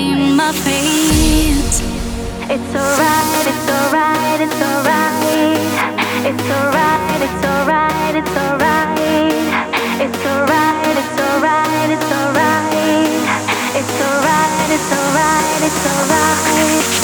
my face. It's alright, it's alright, it's alright. It's alright, it's alright, it's alright. It's alright, it's alright, it's alright. It's alright, it's alright, it's alright.